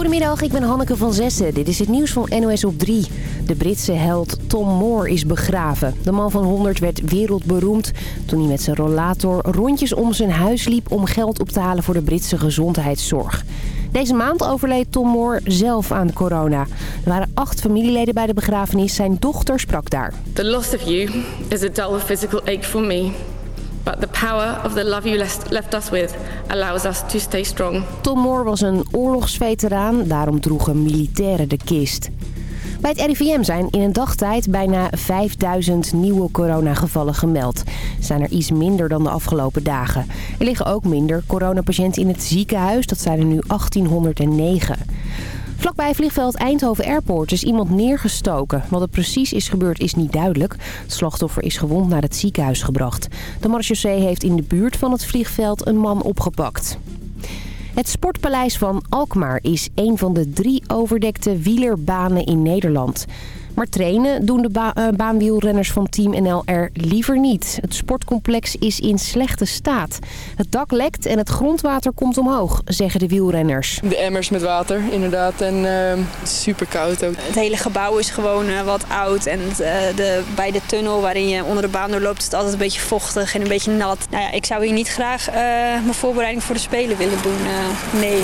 Goedemiddag, ik ben Hanneke van Zessen. Dit is het nieuws van NOS op 3. De Britse held Tom Moore is begraven. De man van 100 werd wereldberoemd toen hij met zijn rollator rondjes om zijn huis liep... om geld op te halen voor de Britse gezondheidszorg. Deze maand overleed Tom Moore zelf aan corona. Er waren acht familieleden bij de begrafenis. Zijn dochter sprak daar. The loss of you is a dull physical ache for me. But the power of the love you left us with allows us to stay strong. Tom Moore was een oorlogsveteraan, daarom droegen militairen de kist. Bij het RIVM zijn in een dagtijd bijna 5000 nieuwe coronagevallen gemeld. zijn er iets minder dan de afgelopen dagen. Er liggen ook minder coronapatiënten in het ziekenhuis, dat zijn er nu 1809. Vlakbij vliegveld Eindhoven Airport is iemand neergestoken. Wat er precies is gebeurd is niet duidelijk. Het slachtoffer is gewond naar het ziekenhuis gebracht. De marechaussee heeft in de buurt van het vliegveld een man opgepakt. Het Sportpaleis van Alkmaar is een van de drie overdekte wielerbanen in Nederland. Maar trainen doen de eh, baanwielrenners van Team NL er liever niet. Het sportcomplex is in slechte staat. Het dak lekt en het grondwater komt omhoog, zeggen de wielrenners. De emmers met water, inderdaad. En uh, super koud ook. Het hele gebouw is gewoon uh, wat oud. En uh, de, bij de tunnel waarin je onder de baan doorloopt is het altijd een beetje vochtig en een beetje nat. Nou ja, ik zou hier niet graag mijn voorbereiding voor de Spelen willen doen. nee.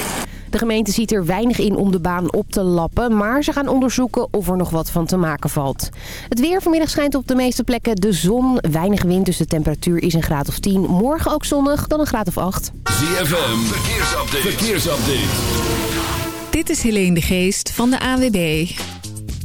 De gemeente ziet er weinig in om de baan op te lappen, maar ze gaan onderzoeken of er nog wat van te maken valt. Het weer vanmiddag schijnt op de meeste plekken de zon. Weinig wind, dus de temperatuur is een graad of 10. Morgen ook zonnig, dan een graad of 8. ZFM, verkeersupdate. verkeersupdate. Dit is Helene de Geest van de AWB.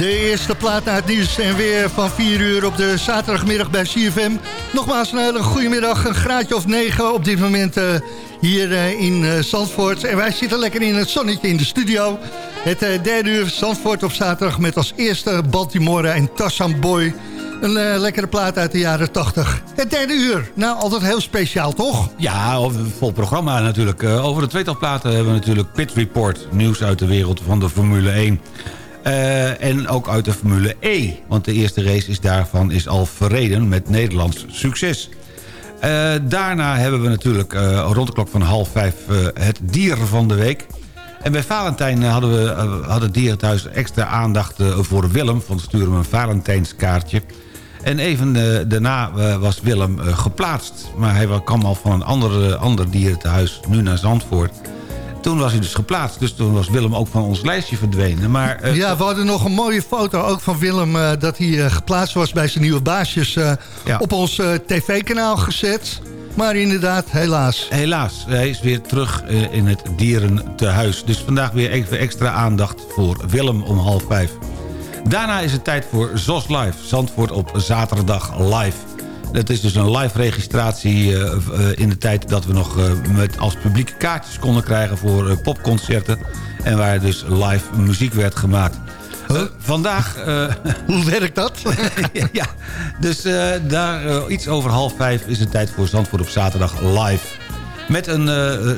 De eerste plaat naar het nieuws en weer van 4 uur op de zaterdagmiddag bij CFM. Nogmaals een hele goede middag, een graadje of 9 op dit moment eh, hier eh, in eh, Zandvoort. En wij zitten lekker in het zonnetje in de studio. Het derde uur Zandvoort op zaterdag met als eerste Baltimore en Tassam Boy. Een lekkere plaat uit de jaren 80. Het derde uur, nou altijd heel speciaal toch? Ja, vol programma natuurlijk. Over de tweetal platen hebben we natuurlijk Pit Report. Nieuws uit de wereld van de Formule 1. Eh, en ook uit de Formule E. Want de eerste race is daarvan is al verreden met Nederlands succes. Eh, daarna hebben we natuurlijk eh, rond de klok van half vijf het dier van de week. En bij Valentijn hadden we eh, hadden dieren thuis extra aandacht voor Willem. We sturen hem een Valentijnskaartje. En even daarna was Willem geplaatst. Maar hij wa- kwam al van een ander, ander dierentehuis nu naar Zandvoort. Toen was hij dus geplaatst. Dus toen was Willem ook van ons lijstje verdwenen. Maar, eh, Ja, we hadden nog een mooie foto ook van Willem... eh, dat hij eh, geplaatst was bij zijn nieuwe baasjes op ons tv-kanaal gezet. Maar inderdaad, helaas. Helaas, hij is weer terug in het dierentehuis. Dus vandaag weer even extra aandacht voor Willem om half vijf. Daarna is het tijd voor ZOS Live. Zandvoort op zaterdag live. Dat is dus een live registratie eh, eh, in de tijd dat we nog eh, met als publiek kaartjes konden krijgen voor popconcerten. En waar dus live muziek werd gemaakt. Vandaag... Hoe werkt dat? ja, dus daar iets over half vijf is het tijd voor Zandvoort op zaterdag live. Met een,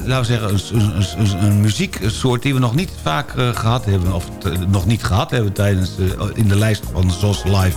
laten we zeggen, een, een, een, een muzieksoort die we nog niet vaak eh, gehad hebben... of nog niet gehad hebben tijdens in de lijst van ZOS Live.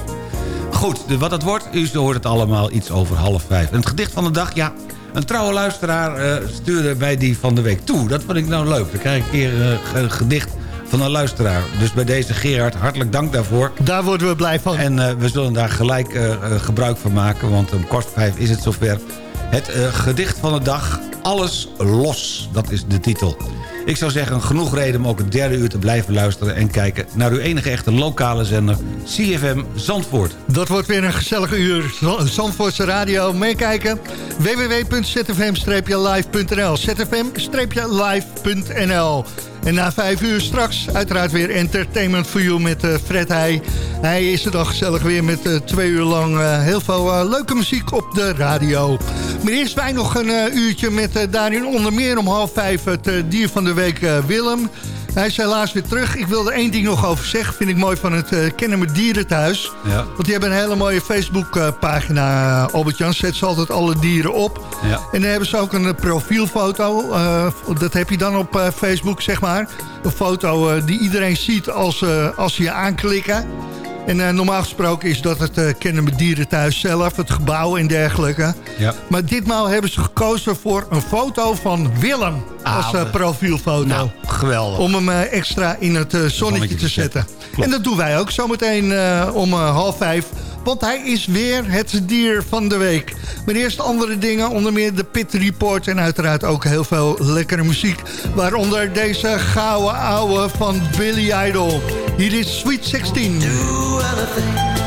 Goed, de- wat het wordt, u hoort het allemaal iets over half vijf. En het gedicht van de dag, ja... Een trouwe luisteraar eh, stuurde mij die van de week toe. Dat vond ik nou leuk. Dan krijg ik een keer eh, een gedicht van een luisteraar. Dus bij deze Gerard, hartelijk dank daarvoor. Daar worden we blij van. En eh, we zullen daar gelijk gebruik van maken. Want om voor vijf is het zover. Het gedicht van de dag. Alles los. Dat is de titel. Ik zou zeggen, genoeg reden om ook het derde uur te blijven luisteren... en kijken naar uw enige echte lokale zender, CFM Zandvoort. Dat wordt weer een gezellige uur. Zandvoortse Radio. Meekijken. www.zfm-live.nl zfm-live.nl En na vijf uur straks uiteraard weer Entertainment for You met eh, Fred Heij. Hij is er dan gezellig weer met eh, twee uur lang eh, heel veel leuke muziek op de radio. Maar eerst wij nog een uurtje met daarin onder meer om half vijf het dier van de week Willem. Hij is helaas weer terug. Ik wil er één ding nog over zeggen. Vind ik mooi van het uh, Kennen me Dierenthuis. Ja. Want die hebben een hele mooie Facebook-pagina. Albert-Jan zet ze altijd alle dieren op. Ja. En dan hebben ze ook een eh, profielfoto. eh, dat heb je dan op eh, Facebook, zeg maar. Een foto eh, die iedereen ziet als, eh, als ze je aanklikken. En eh, normaal gesproken is dat het uh, Kennen me Dierenthuis zelf. Het gebouw en dergelijke. Ja. Maar ditmaal hebben ze gekozen voor een foto van Willem. Ah, als uh, wat- profielfoto. Nou, geweldig. Om hem extra in het zonnetje, te te zetten. En dat doen wij ook zometeen om half vijf. Want hij is weer het dier van de week. Maar eerst andere dingen, onder meer de Pit Report... en uiteraard ook heel veel lekkere muziek. Waaronder deze gouden ouwe van Billy Idol. Hier is Sweet 16. Do anything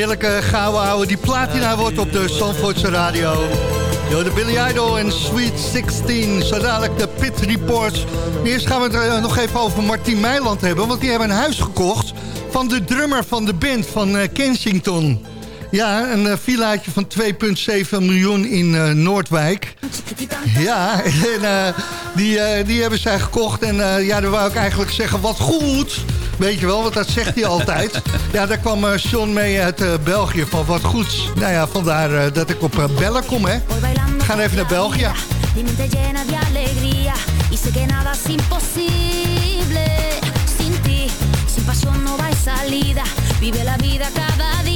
heerlijke gouden ouwe die platina wordt op de Zandvoortse radio. Yo, de Billy Idol en Sweet 16, zo dadelijk de Pit Reports. Eerst gaan we het eh, nog even over Martien Meiland hebben, want die hebben een huis gekocht van de drummer van de band van eh, Kensington. Ja, een eh, villaatje van 2,7 miljoen in Noordwijk. Ja, en die, die hebben zij gekocht. En ja, daar wou ik eigenlijk zeggen, wat goed... Weet je wel, want dat zegt hij altijd. Ja, daar kwam eh, Sean mee uit eh, België van wat goeds. Nou ja, vandaar eh, dat ik op bellen kom, hè. We gaan even naar België. Vive la vida cada.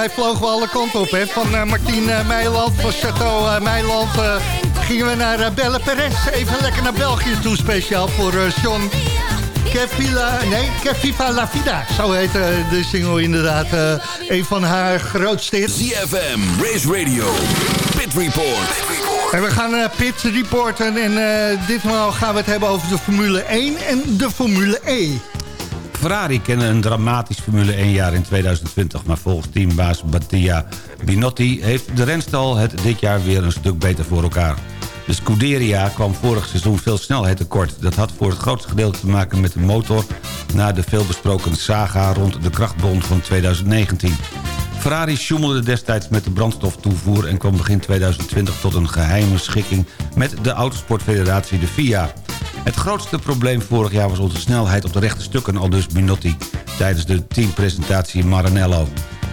Mij vlogen we alle kanten op. Hè? Van eh, Martien uh, Meiland, van Chateau uh, Meiland... gingen we naar uh, Belle Perez. Even lekker naar België toe, speciaal voor John Kevila, nee, Keviva La Vida. Zo heet de single inderdaad. een van haar grootste hits. CFM, Race Radio, Pit Report. En we gaan uh, Pit reporten en uh, ditmaal gaan we het hebben over de Formule 1 en de Formule E. Ferrari kennen een dramatisch Formule 1 jaar in 2020... maar volgens teambaas Mattia Binotti heeft de renstal het dit jaar weer een stuk beter voor elkaar. De Scuderia kwam vorig seizoen veel snelheid tekort. Dat had voor het grootste gedeelte te maken met de motor... na de veelbesproken saga rond de krachtbond van 2019. Ferrari sjoemelde destijds met de brandstoftoevoer... en kwam begin 2020 tot een geheime schikking met de Autosportfederatie, de FIA. Het grootste probleem vorig jaar was onze snelheid op de rechte stukken... al dus Minotti tijdens de teampresentatie Maranello.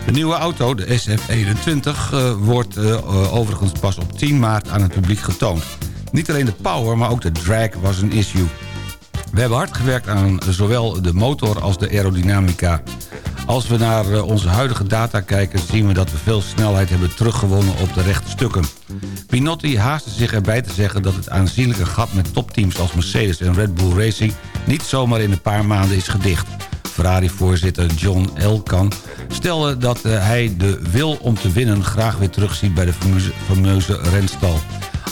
De nieuwe auto, de SF21, uh, wordt uh, overigens pas op 10 maart aan het publiek getoond. Niet alleen de power, maar ook de drag was een issue. We hebben hard gewerkt aan zowel de motor als de aerodynamica. Als we naar uh, onze huidige data kijken... zien we dat we veel snelheid hebben teruggewonnen op de rechte stukken. Pinotti haastte zich erbij te zeggen dat het aanzienlijke gat... met topteams als Mercedes en Red Bull Racing... niet zomaar in een paar maanden is gedicht. Ferrari-voorzitter John Elkan stelde dat uh, hij de wil om te winnen... graag weer terugziet bij de fameuze, fameuze renstal.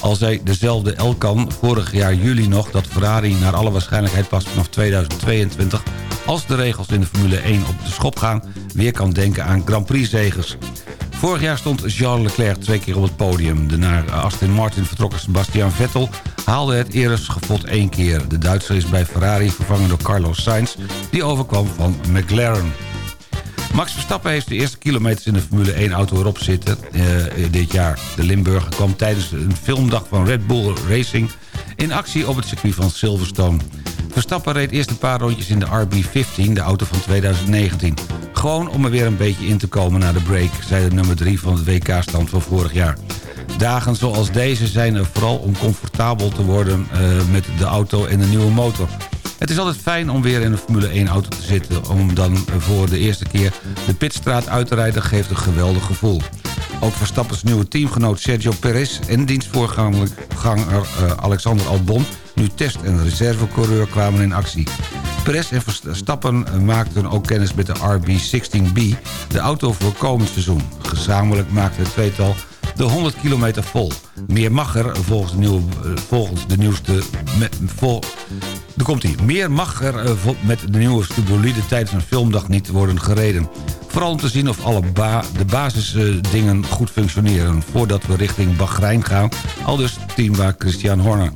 Al zei dezelfde Elkan vorig jaar juli nog dat Ferrari naar alle waarschijnlijkheid pas vanaf 2022 als de regels in de Formule 1 op de schop gaan... weer kan denken aan Grand Prix-zegers. Vorig jaar stond Charles Leclerc twee keer op het podium. De naar Aston Martin vertrokken Sebastian Vettel haalde het eresgevoeld één keer. De Duitser is bij Ferrari vervangen door Carlos Sainz... die overkwam van McLaren. Max Verstappen heeft de eerste kilometers in de Formule 1-auto erop zitten uh, dit jaar. De Limburger kwam tijdens een filmdag van Red Bull Racing... in actie op het circuit van Silverstone. Verstappen reed eerst een paar rondjes in de RB15, de auto van 2019. Gewoon om er weer een beetje in te komen na de break... zei de nummer 3 van het WK-stand van vorig jaar. Dagen zoals deze zijn er vooral om comfortabel te worden uh, met de auto en de nieuwe motor. Het is altijd fijn om weer in een Formule 1 auto te zitten... om dan voor de eerste keer de pitstraat uit te rijden geeft een geweldig gevoel. Ook Verstappens nieuwe teamgenoot Sergio Perez en dienstvoorganger uh, Alexander Albon... nu test- en reservecoureur kwamen in actie. Perez en Verstappen maakten ook kennis met de RB16B... de auto voor komend seizoen. Gezamenlijk maakte het tweetal de 100 kilometer vol. Meer mag er volgens de, nieuwe, volgens de nieuwste... Komt hij. Meer mag er met de nieuwe bolide tijdens een filmdag niet worden gereden. Vooral om te zien of alle ba de basisdingen uh, goed functioneren... voordat we richting Bahrein gaan, al dus teambaar Christian Horner.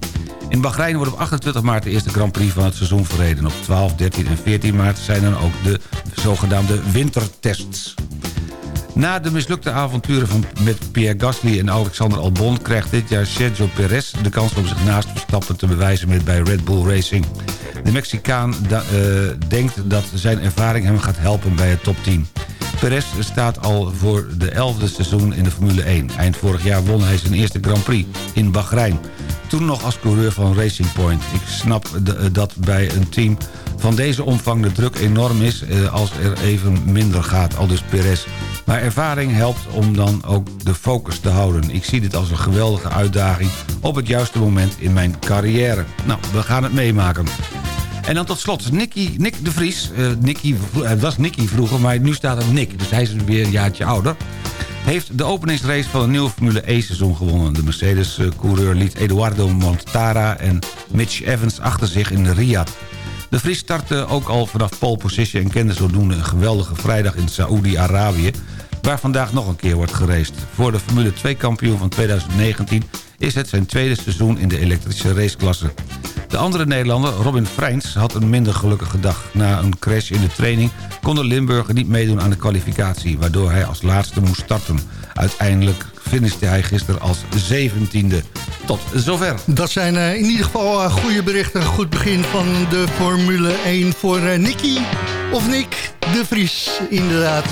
In Bahrein wordt op 28 maart de eerste Grand Prix van het seizoen verreden. Op 12, 13 en 14 maart zijn dan ook de zogenaamde wintertests. Na de mislukte avonturen van, met Pierre Gasly en Alexander Albon... krijgt dit jaar Sergio Perez de kans om zich naast Verstappen te bewijzen met bij Red Bull Racing. De Mexicaan uh, denkt dat zijn ervaring hem gaat helpen bij het topteam. Perez staat al voor de elfde seizoen in de Formule 1. Eind vorig jaar won hij zijn eerste Grand Prix in Bahrein. Toen nog als coureur van Racing Point. Ik snap de, dat bij een team van deze omvang de druk enorm is... Eh, als er even minder gaat, al dus Perez. Maar ervaring helpt om dan ook de focus te houden. Ik zie dit als een geweldige uitdaging op het juiste moment in mijn carrière. Nou, we gaan het meemaken. En dan tot slot Nicky, Nick de Vries. Uh, Nicky, het was Nicky vroeger, maar nu staat er Nick. Dus hij is weer een jaartje ouder. Heeft de openingsrace van een nieuwe Formule E-seizoen gewonnen. De Mercedes-coureur liet Eduardo Montara en Mitch Evans achter zich in de Riyadh. De Vries startte ook al vanaf pole position en kende zodoende een geweldige vrijdag in Saoedi-Arabië... waar vandaag nog een keer wordt geraced. Voor de Formule 2-kampioen van 2019 is het zijn tweede seizoen in de elektrische raceklasse. De andere Nederlander, Robin Freins, had een minder gelukkige dag. Na een crash in de training kon de Limburger niet meedoen aan de kwalificatie... waardoor hij als laatste moest starten. Uiteindelijk finishte hij gisteren als zeventiende. Tot zover. Dat zijn uh, in ieder geval uh, goede berichten. Goed begin van de Formule 1 voor uh, Nicky of Nick de Vries, inderdaad.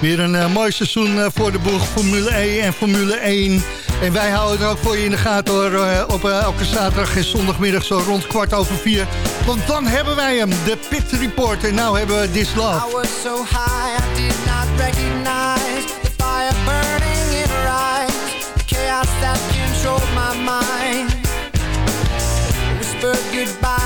Weer een mooi seizoen voor de boeg Formule E en Formule 1. En wij houden het ook voor je in de gaten hoor, eh, op eh, elke zaterdag en zondagmiddag zo rond kwart over vier. Want dan hebben wij hem, de Pit Report. En nou hebben we This Love. I was so high, I did not recognize the fire burning in her eyes. The chaos that controlled my mind. Whispered goodbye.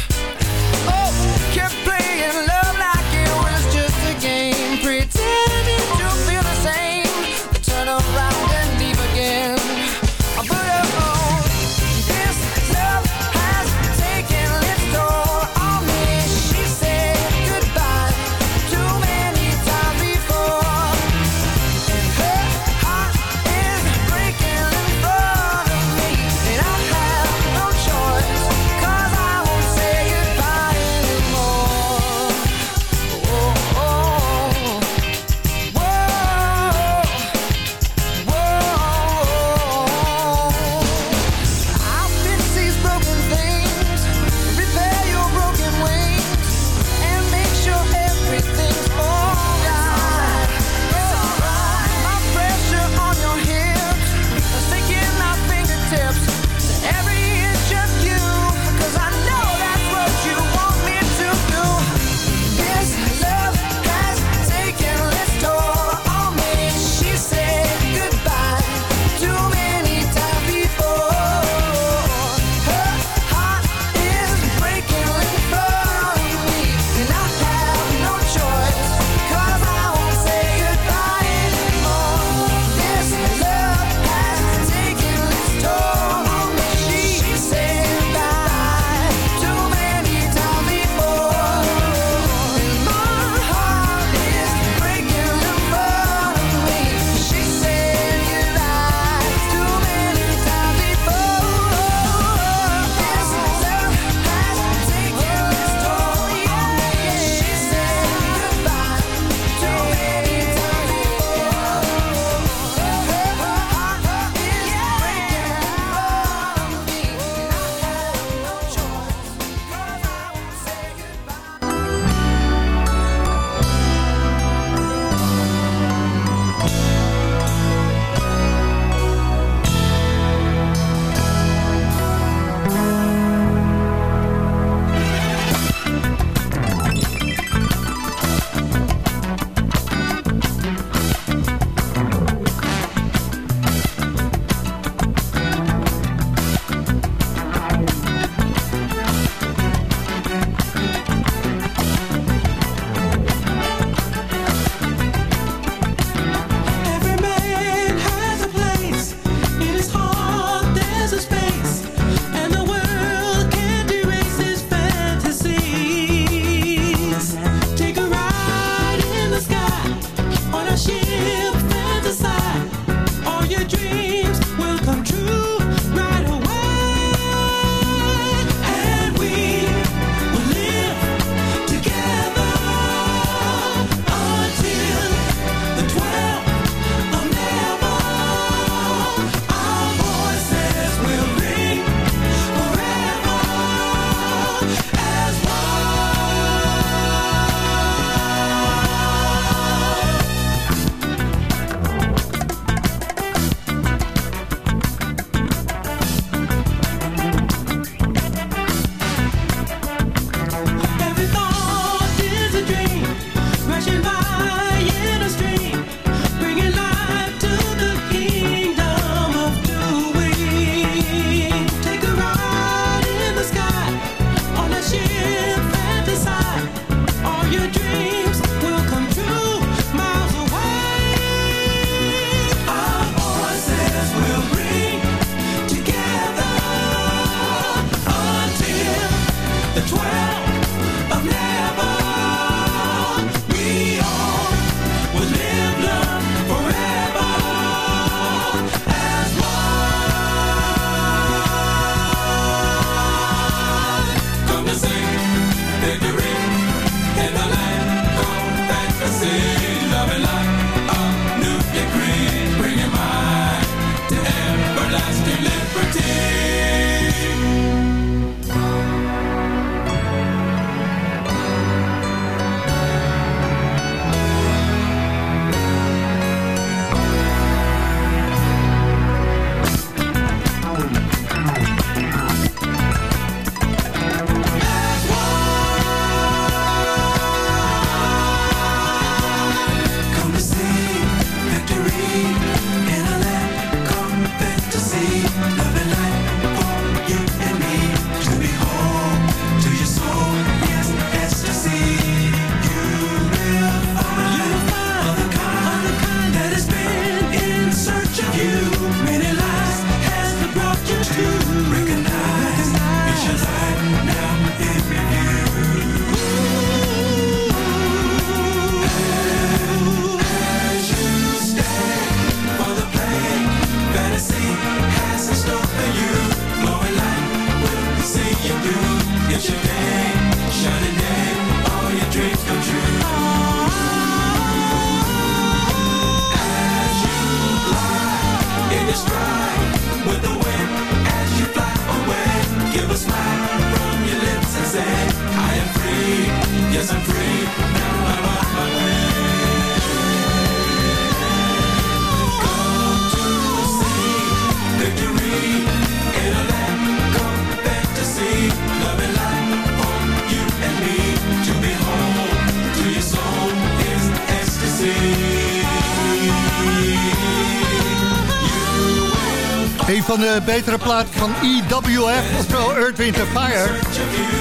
Van de betere platen van EWF, oftewel Earth, Wind Fire.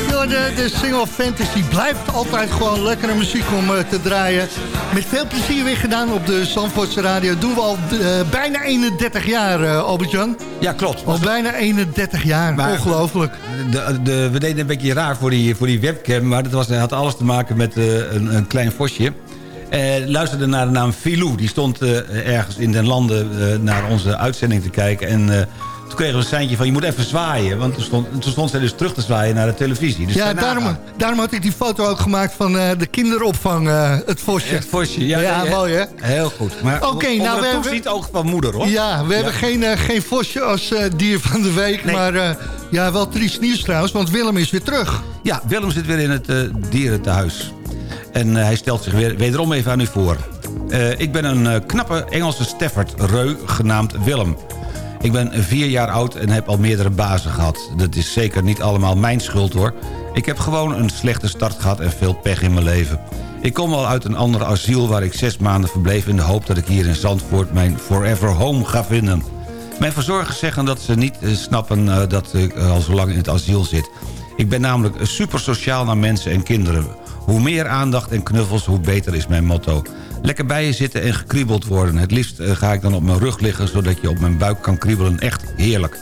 Ja, de, de single Fantasy blijft altijd gewoon lekkere muziek om eh, te draaien. Met veel plezier weer gedaan op de Zandvoortse Radio. Doen we al eh, bijna 31 jaar, eh Albert-Jan. Ja, klopt. Al bijna 31 jaar, Maar- ongelooflijk. De, de, we deden een beetje raar voor die, voor die webcam, maar dat was, had alles te maken met een, een klein vosje. Eh luisterde naar de naam Filou. Die stond eh, ergens in den landen eh, naar onze uitzending te kijken. En toen kregen we een seintje van je moet even zwaaien. Want toen stond, toen stond zij dus terug te zwaaien naar de televisie. Dus ja, daarom, daarom had ik die foto ook gemaakt van de kinderopvang, het vosje. Het vosje, ja, Ja, nee, mooi hè? Heel goed. Maar nou, onder we het toezicht van moeder hoor. Ja, we hebben geen, geen vosje als dier van de week. Nee. Maar ja, wel triest nieuws trouwens, want Willem is weer terug. Ja, Willem zit weer in het eh dierentehuis. En eh, hij stelt zich weer, wederom even aan u voor. Eh, ik ben een eh, knappe Engelse Stafford Reu, genaamd Willem. Ik ben vier jaar oud en heb al meerdere bazen gehad. Dat is zeker niet allemaal mijn schuld hoor. Ik heb gewoon een slechte start gehad en veel pech in mijn leven. Ik kom al uit een ander asiel waar ik zes maanden verbleef... in de hoop dat ik hier in Zandvoort mijn forever home ga vinden. Mijn verzorgers zeggen dat ze niet snappen dat ik al zo lang in het asiel zit. Ik ben namelijk super sociaal naar mensen en kinderen. Hoe meer aandacht en knuffels, hoe beter is mijn motto. Lekker bij je zitten en gekriebeld worden. Het liefst eh, ga ik dan op mijn rug liggen... zodat je op mijn buik kan kriebelen. Echt heerlijk.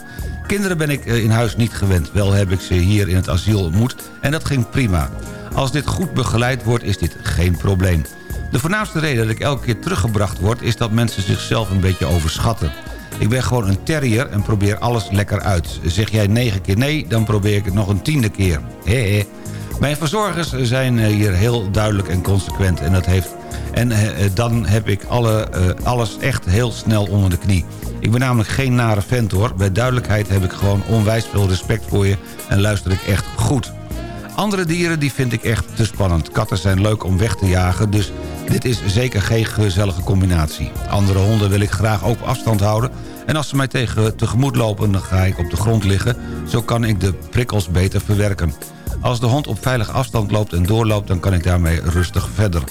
Kinderen ben ik eh, in huis niet gewend. Wel heb ik ze hier in het asiel ontmoet en dat ging prima. Als dit goed begeleid wordt, is dit geen probleem. De voornaamste reden dat ik elke keer teruggebracht word... is dat mensen zichzelf een beetje overschatten. Ik ben gewoon een terrier en probeer alles lekker uit. Zeg jij negen keer nee, dan probeer ik het nog een tiende keer. Hé. Mijn verzorgers zijn eh, hier heel duidelijk en consequent. En, dat heeft, en eh, eh, dan heb ik alle, alles echt heel snel onder de knie. Ik ben namelijk geen nare vent hoor. Bij duidelijkheid heb ik gewoon onwijs veel respect voor je... en luister ik echt goed. Andere dieren die vind ik echt te spannend. Katten zijn leuk om weg te jagen, dus dit is zeker geen gezellige combinatie. Andere honden wil ik graag op afstand houden... en als ze mij tegen tegemoet lopen, dan ga ik op de grond liggen. Zo kan ik de prikkels beter verwerken. Als de hond op veilige afstand loopt en doorloopt... dan kan ik daarmee rustig verder.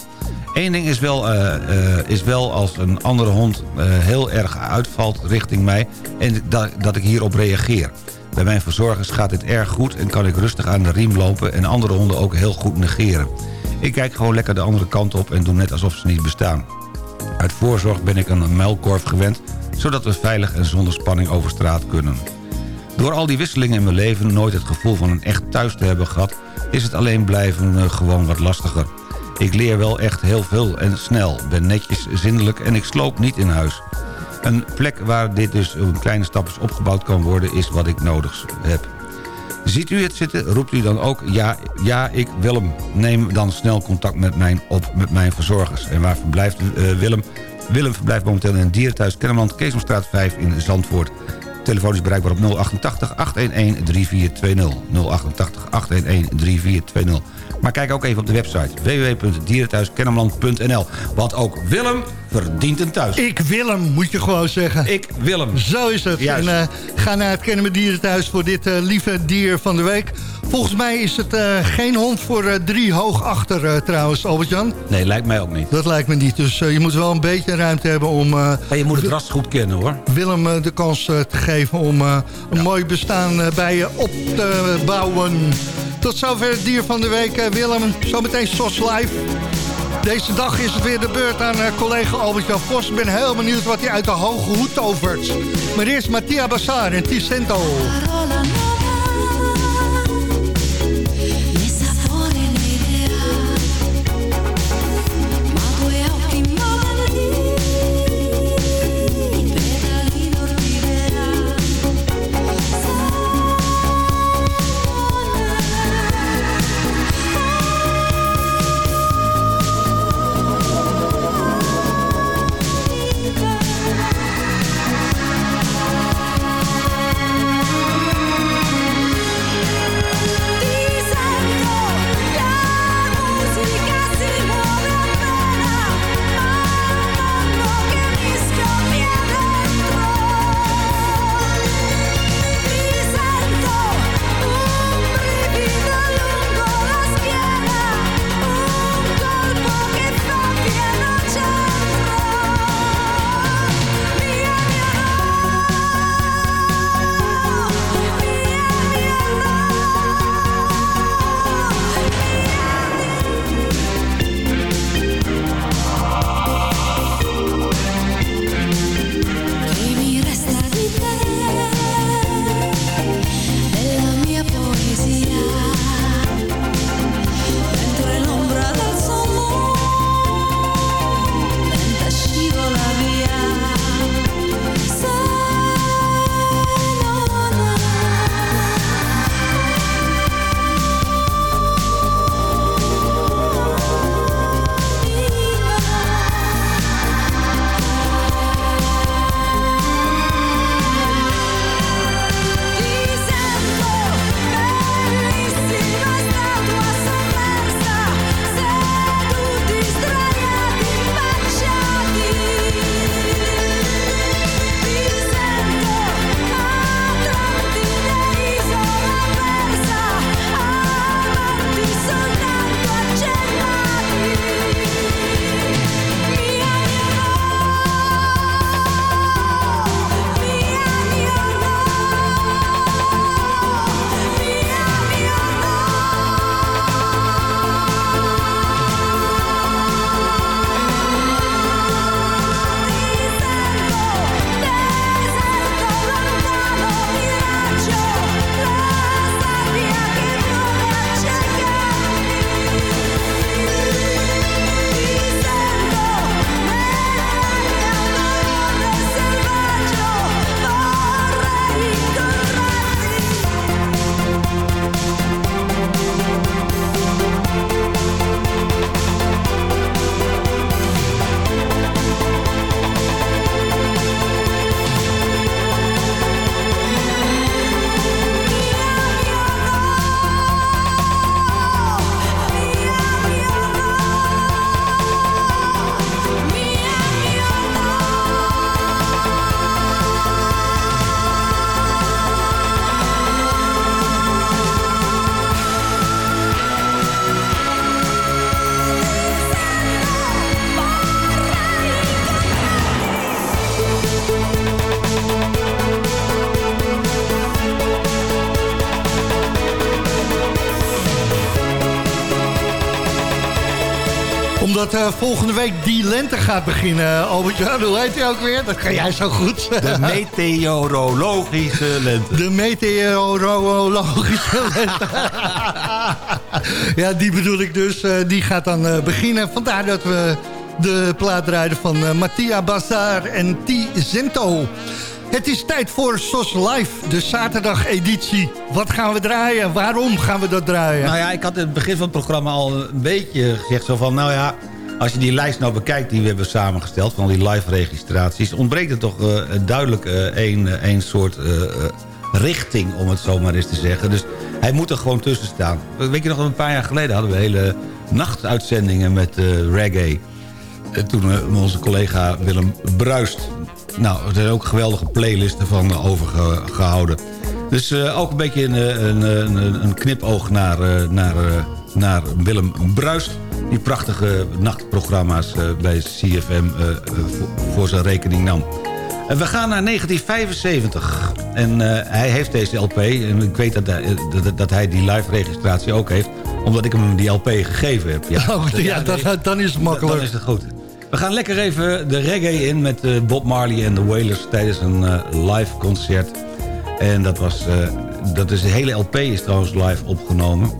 Eén ding is wel, eh, eh, is wel als een andere hond eh, heel erg uitvalt richting mij... en dat, dat ik hierop reageer. Bij mijn verzorgers gaat dit erg goed en kan ik rustig aan de riem lopen... en andere honden ook heel goed negeren. Ik kijk gewoon lekker de andere kant op en doe net alsof ze niet bestaan. Uit voorzorg ben ik een muilkorf gewend... zodat we veilig en zonder spanning over straat kunnen. Door al die wisselingen in mijn leven nooit het gevoel van een echt thuis te hebben gehad... is het alleen blijven eh, gewoon wat lastiger. Ik leer wel echt heel veel en snel, ben netjes, zindelijk en ik sloop niet in huis. Een plek waar dit dus in kleine stapjes opgebouwd kan worden... is wat ik nodig heb. Ziet u het zitten, roept u dan ook ja, ja ik Willem. Neem dan snel contact met, mijn, op met mijn verzorgers. En waar verblijft eh, Willem? Willem verblijft momenteel in een dierenthuis Kennemerland... Keesomstraat 5 in Zandvoort. Telefoon is bereikbaar op 088 811 3420. 088 811 3420. Maar kijk ook even op de website www.dierenthuiskennemerland.nl. Want ook Willem verdient een thuis. Ik Willem, moet je gewoon zeggen. Ik Willem. Zo is het. Juist. En eh, ga naar het Kennemer Dierenthuis voor dit eh, lieve dier van de week. Volgens mij is het eh, geen hond voor drie hoog achter trouwens, Albert-Jan. Nee, lijkt mij ook niet. Dat lijkt me niet. Dus je moet wel een beetje ruimte hebben om Maar je moet het ras goed kennen hoor. Willem de kans te geven om een mooi bestaan bij je op te bouwen. Tot zover het dier van de week, Willem. Zometeen SOS Live. Deze dag is het weer de beurt aan eh, collega Albert-Jan Vos. Ik ben heel benieuwd wat hij uit de hoge hoed tovert. Maar eerst Mattia Bassar en Ticento. Dat eh, volgende week die lente gaat beginnen. Albert, ja, hoe heet hij ook weer? Dat ga jij zo goed. De meteorologische lente. De meteorologische lente. ja, die bedoel ik dus. eh, die gaat dan eh, beginnen. Vandaar dat we de plaat draaiden van eh, Mattia Bazar en T. Zento. Het is tijd voor SOS Live, de zaterdag-editie. Wat gaan we draaien? Waarom gaan we dat draaien? Nou ja, ik had in het begin van het programma al een beetje gezegd zo van... nou ja, als je die lijst nou bekijkt die we hebben samengesteld... van die live-registraties... ontbreekt er toch eh, duidelijk eh, één één soort richting, om het zo maar eens te zeggen. Dus hij moet er gewoon tussen staan. Weet je nog, een paar jaar geleden hadden we hele nachtuitzendingen met reggae... Toen onze collega Willem Bruist. Nou, er zijn ook geweldige playlisten van eh, overgehouden. Dus eh, ook een beetje een, eh, een, een, een knipoog naar, eh, naar, eh, naar Willem Bruist. Die prachtige nachtprogramma's eh, bij CFM eh, eh, voor, voor zijn rekening nam. En we gaan naar 1975. En eh, hij heeft deze LP. En ik weet dat hij, dat, dat hij die live registratie ook heeft. Omdat ik hem die LP gegeven heb. Ja, Oh, ja, dan, dan is het makkelijk. dan is het goed. We gaan lekker even de reggae in met eh, Bob Marley en de Wailers tijdens een eh, live concert. En dat was, eh, dat is, de hele LP is trouwens live opgenomen.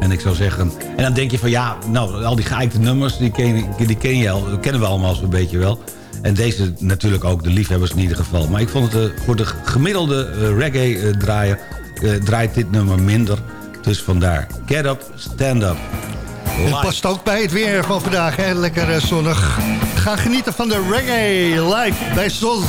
En ik zou zeggen, en dan denk je van ja, nou, al die geëikte nummers, die ken, die ken je al, kennen we allemaal zo'n beetje wel. En deze natuurlijk ook, de liefhebbers in ieder geval. Maar ik vond het voor de gemiddelde reggae draaien, eh, draait dit nummer minder. Dus vandaar, get up, stand up. Het past ook bij het weer van vandaag, hè? lekker eh, zonnig. Ga genieten van de reggae live bij Zos.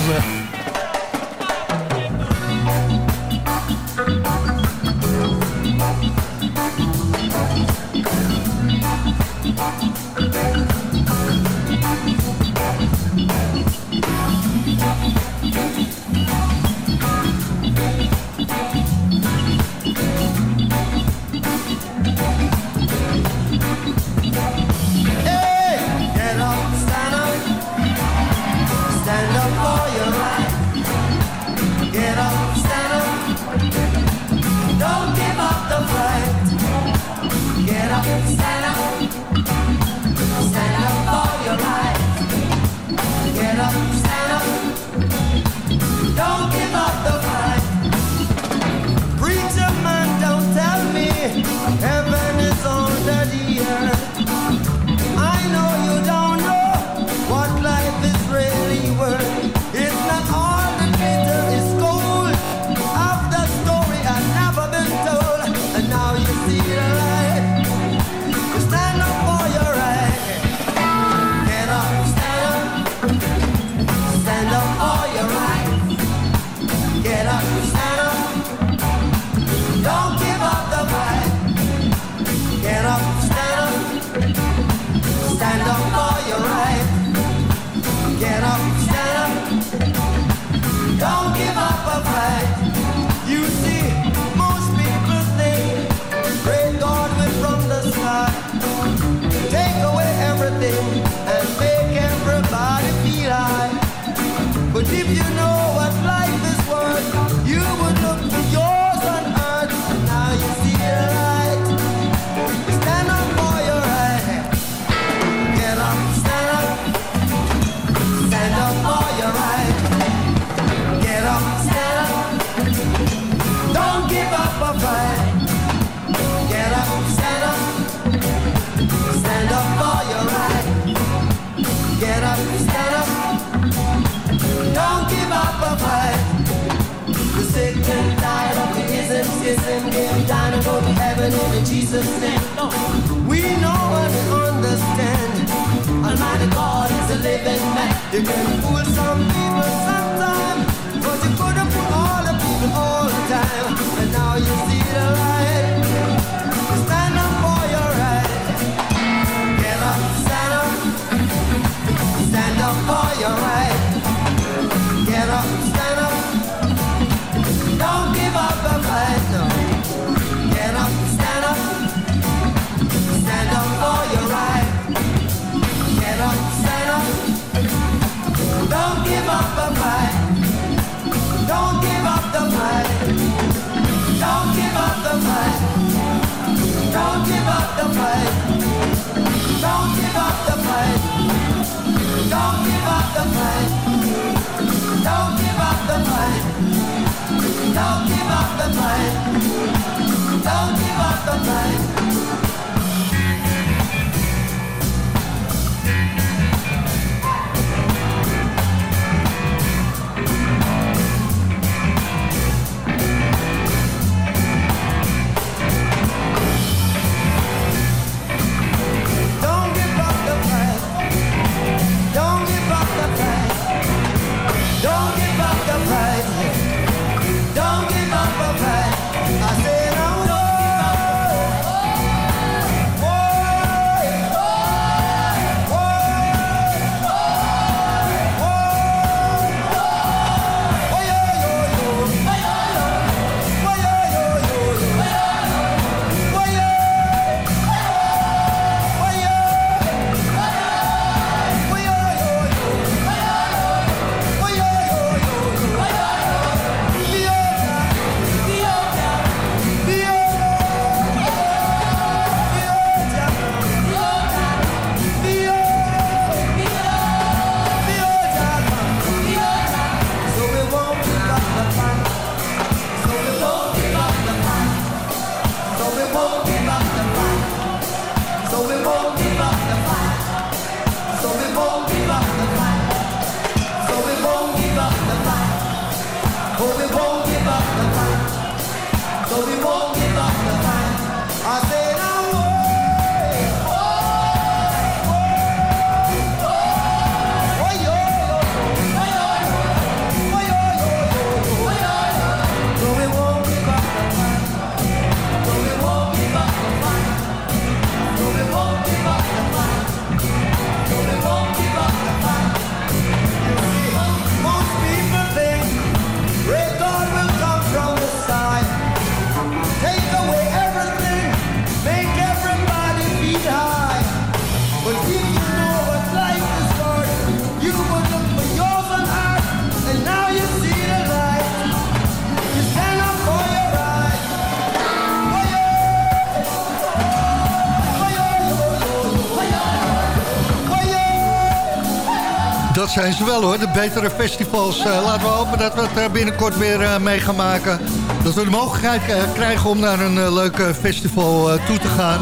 Zijn ze wel hoor, de betere festivals. Eh, laten we hopen dat we het eh, binnenkort weer eh, mee gaan maken. Dat we de mogelijkheid krijgen om naar een leuk festival toe te gaan.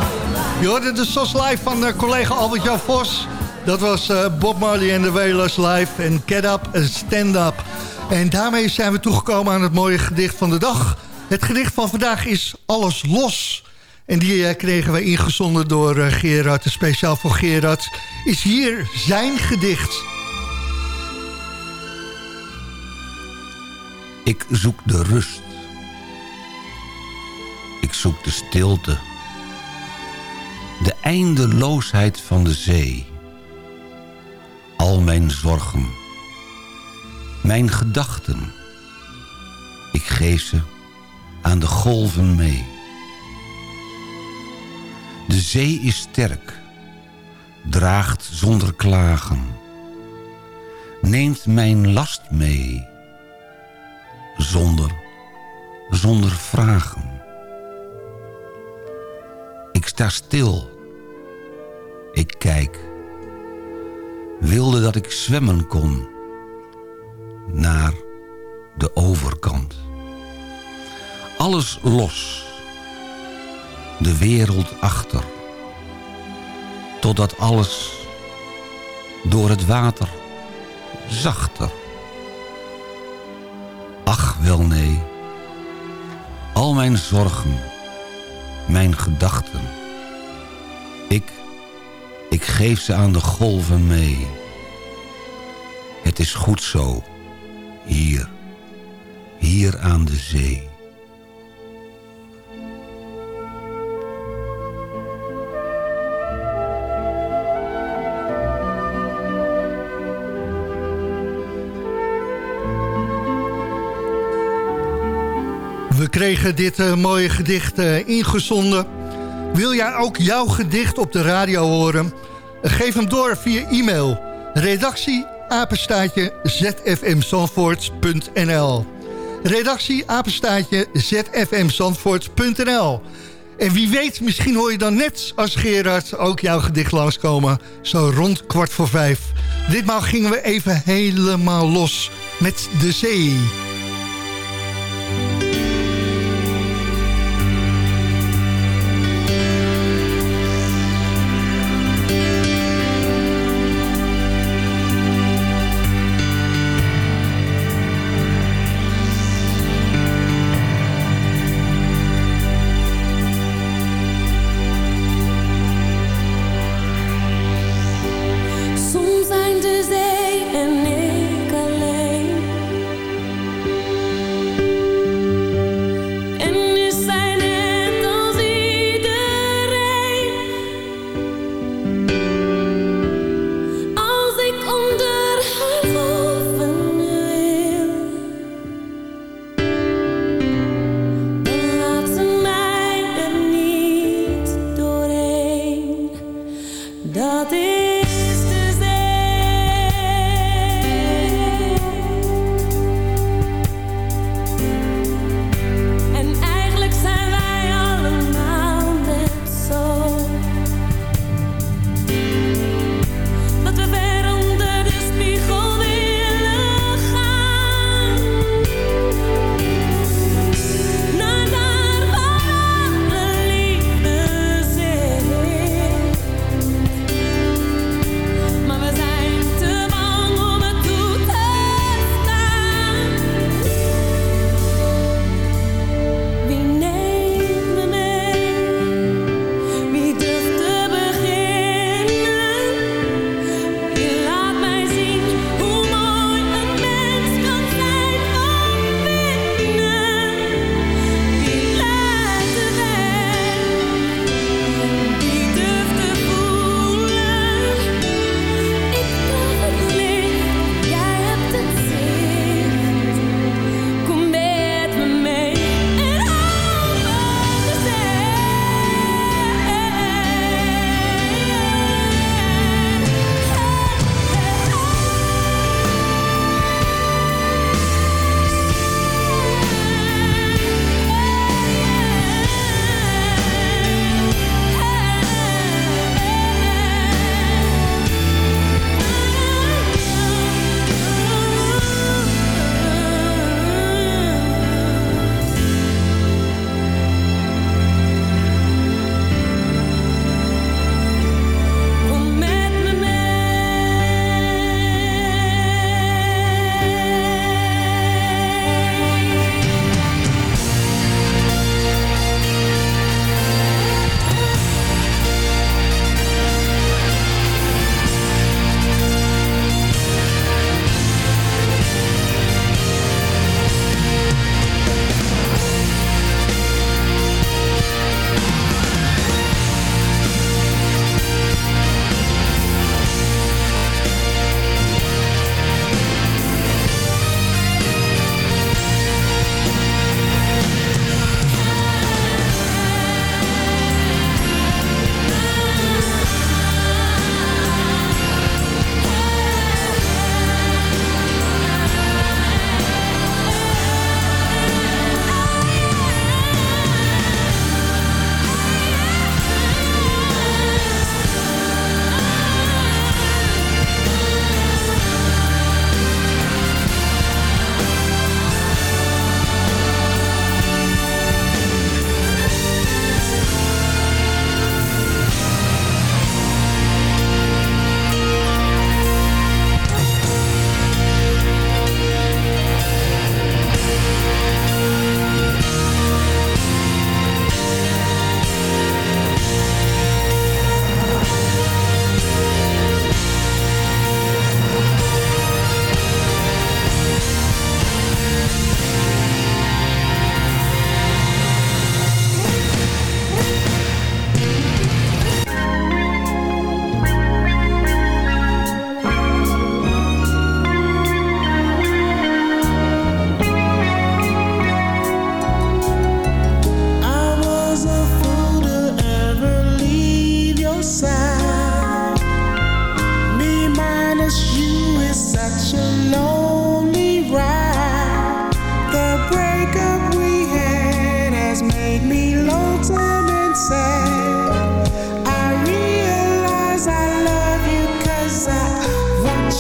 Je hoorde de SOS live van collega Albert-Jan Vos. Dat was Bob Marley en de Wailers live en Get Up en Stand Up. En daarmee zijn we toegekomen aan het mooie gedicht van de dag. Het gedicht van vandaag is Alles Los. En die kregen we ingezonden door Gerard. En speciaal voor Gerard is hier zijn gedicht. Ik zoek de rust. Ik zoek de stilte. De eindeloosheid van de zee. Al mijn zorgen. Mijn gedachten. Ik geef ze aan de golven mee. De zee is sterk. Draagt zonder klagen. Neemt mijn last mee zonder, zonder vragen. Ik sta stil. Ik kijk. Wilde dat ik zwemmen kon. Naar de overkant. Alles los. De wereld achter. Totdat alles door het water zachter Ach, wel nee. Al mijn zorgen, mijn gedachten. Ik, ik geef ze aan de golven mee. Het is goed zo, hier, hier aan de zee. Kregen dit eh, mooie gedicht eh, ingezonden. Wil jij ook jouw gedicht op de radio horen? Geef hem door via e-mail. Redactie apenstaatje zfmzandvoort.nl Redactie apenstaatje zfmzandvoort.nl En wie weet, misschien hoor je dan net als Gerard ook jouw gedicht langskomen. Zo rond kwart voor vijf. Ditmaal gingen we even helemaal los met de zee.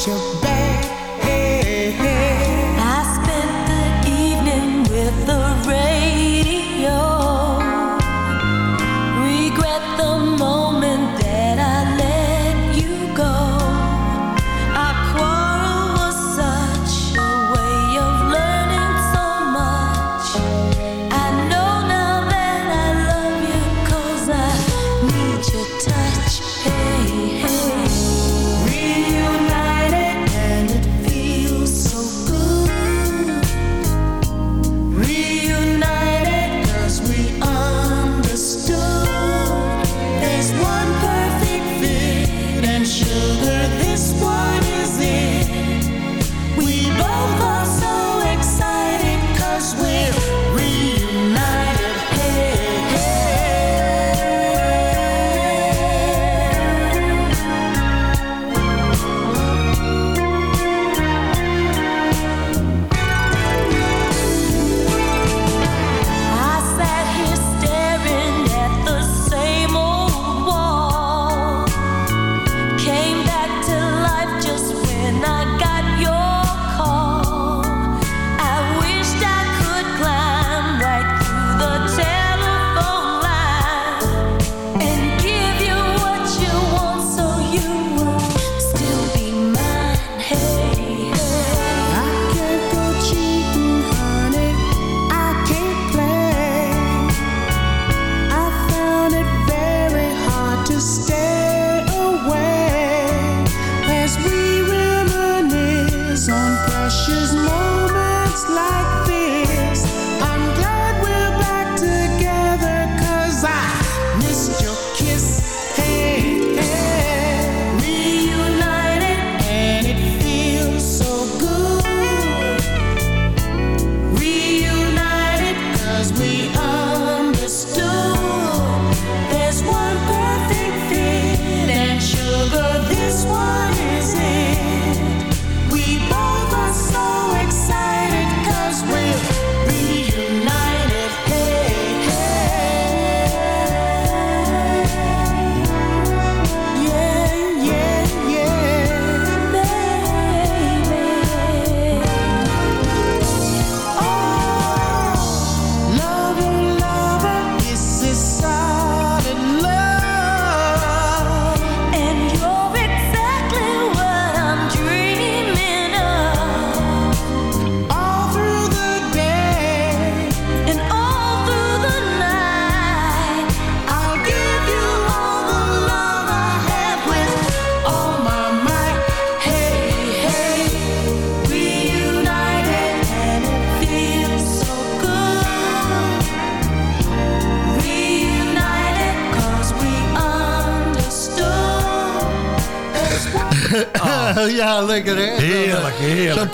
все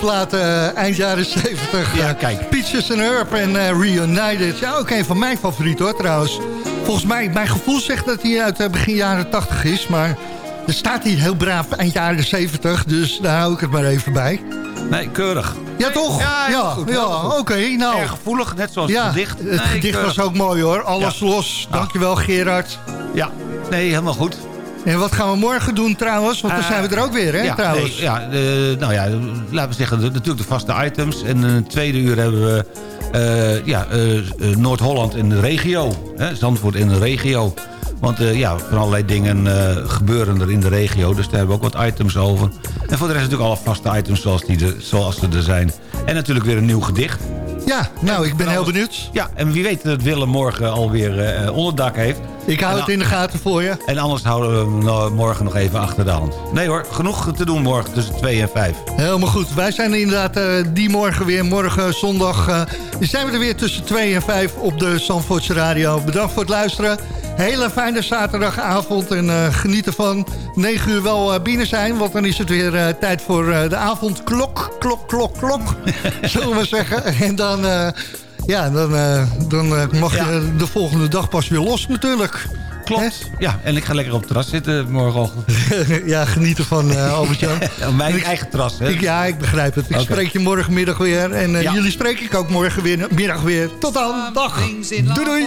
plaat eh, eind jaren 70. Ja, kijk. Peaches and Herb en eh, Reunited. Ja, ook een van mijn favorieten hoor trouwens. Volgens mij, mijn gevoel zegt dat hij uit eh, begin jaren 80 is. Maar er staat hier heel braaf eind jaren 70. Dus daar hou ik het maar even bij. Nee, keurig. Ja, toch? Ja, ja, oké. nou. Erg gevoelig, net zoals het gedicht. Het gedicht keurig. was ook mooi hoor. Alles los. Dankjewel Gerard. Ja, nee, helemaal goed. En wat gaan we morgen doen trouwens? Want dan Eh, zijn we er ook weer hè ja, trouwens. nee, ja, nou ja, laten we zeggen, natuurlijk de vaste items. En in het tweede uur hebben we eh, ja, eh, Noord-Holland in de regio. Hè, Zandvoort in de regio. Want ja, van allerlei dingen gebeuren er in de regio. Dus daar hebben we ook wat items over. En voor de rest natuurlijk alle vaste items zoals, die zoals ze er zijn. En natuurlijk weer een nieuw gedicht. Ja, nou, ik ben heel benieuwd. Ja, en wie weet dat Willem morgen alweer eh onderdak heeft. Ik hou het in de gaten voor je. En anders houden we hem nou morgen nog even achter de hand. Nee hoor, genoeg te doen morgen tussen 2 en 5. Helemaal goed. Wij zijn inderdaad eh, die morgen weer. Morgen zondag eh, zijn we er weer tussen 2 en 5 op de Zandvoortse Radio. Bedankt voor het luisteren. Hele fijne zaterdagavond en eh, geniet ervan. 9 uur wel eh, binnen zijn, want dan is het weer eh, tijd voor eh, de avondklok. Klok, klok, klok, zullen we maar zeggen. En dan, eh, ja, dan, eh, dan eh, mag je de volgende dag pas weer los natuurlijk. Klopt. Ja, en ik ga lekker op het terras zitten morgenochtend. ja, geniet ervan, eh Albert-Jan. Op mijn Ik- eigen terras, hè? Ik, ja, ik begrijp het. Ik spreek je morgenmiddag weer. En Ja. jullie spreek ik ook morgen weer, middag weer. Tot dan. Dag. Doei doei.